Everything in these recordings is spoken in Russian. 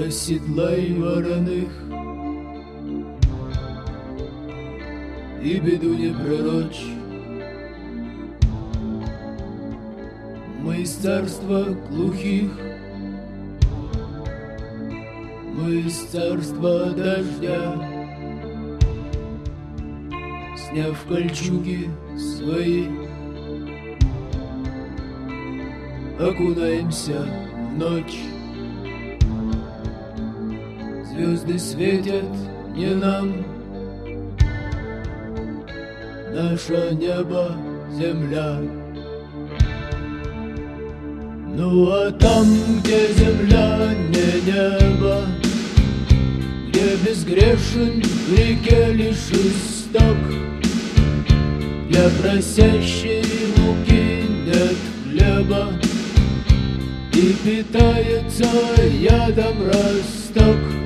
Расседлай вороных И беду не пророчь. Мы из царства глухих Мы из царства дождя. Сняв кольчуги свои Окунаемся в ночь Звезды светят не нам. Наше небо, земля. Ну а там, где земля, не небо Где безгрешен в реке лишь исток Для просящей муки нет хлеба И питается ядом росток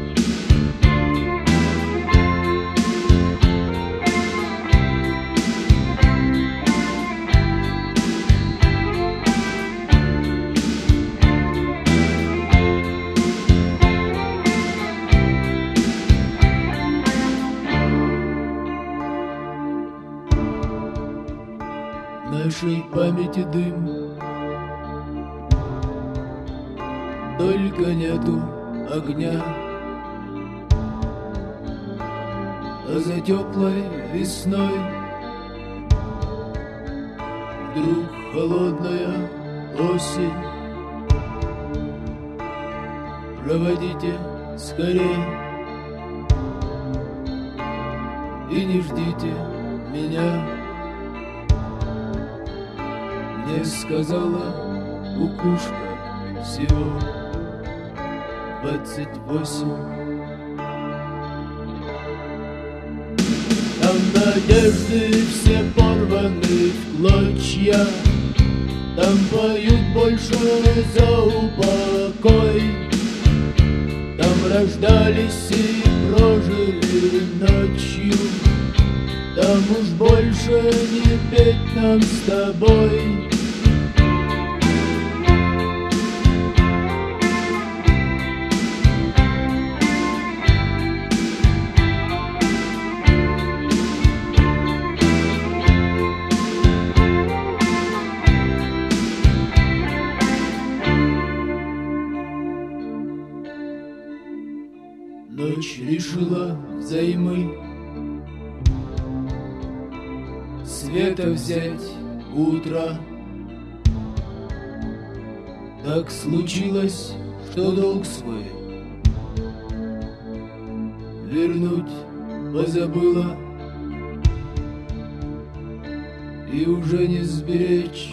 нашей памяти дым. Только нету огня. А за теплой весной Вдруг холодная осень. Проводите скорей И не ждите меня Мне сказала кукушка всего двадцать восемь. Там надежды все порваны в клочья, Там поют больше за упокой, Там рождались и прожили ночью, Там уж больше не петь нам с тобой. Ночь решила взаймы. Света взять утро. Так случилось, что долг свой Вернуть позабыла. И уже не сберечь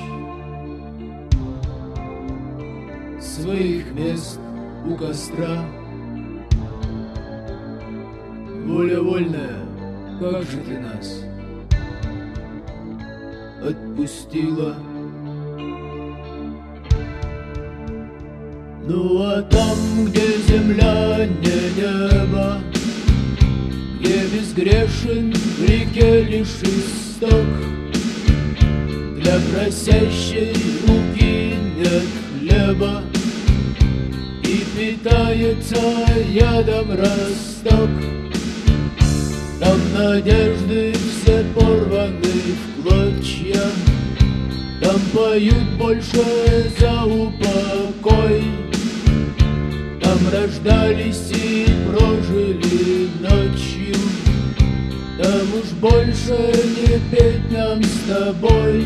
Своих мест у костра Воля вольная, как же ты нас отпустила? Ну а там, где земля не небо, Где безгрешен в реке лишь исток, Для просящей руки нет хлеба, И питается ядом росток. Надежды все порваны в клочья, Там поют больше за упокой, Там рождались и прожили ночью, Там уж больше не петь нам с тобой,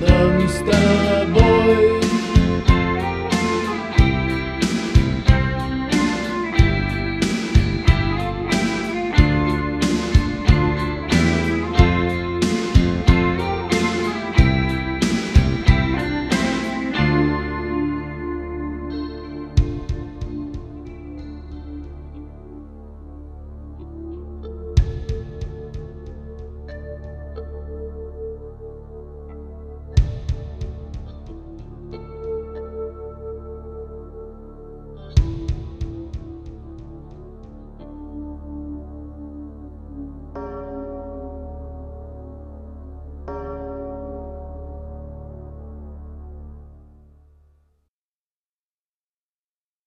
Нам с тобой.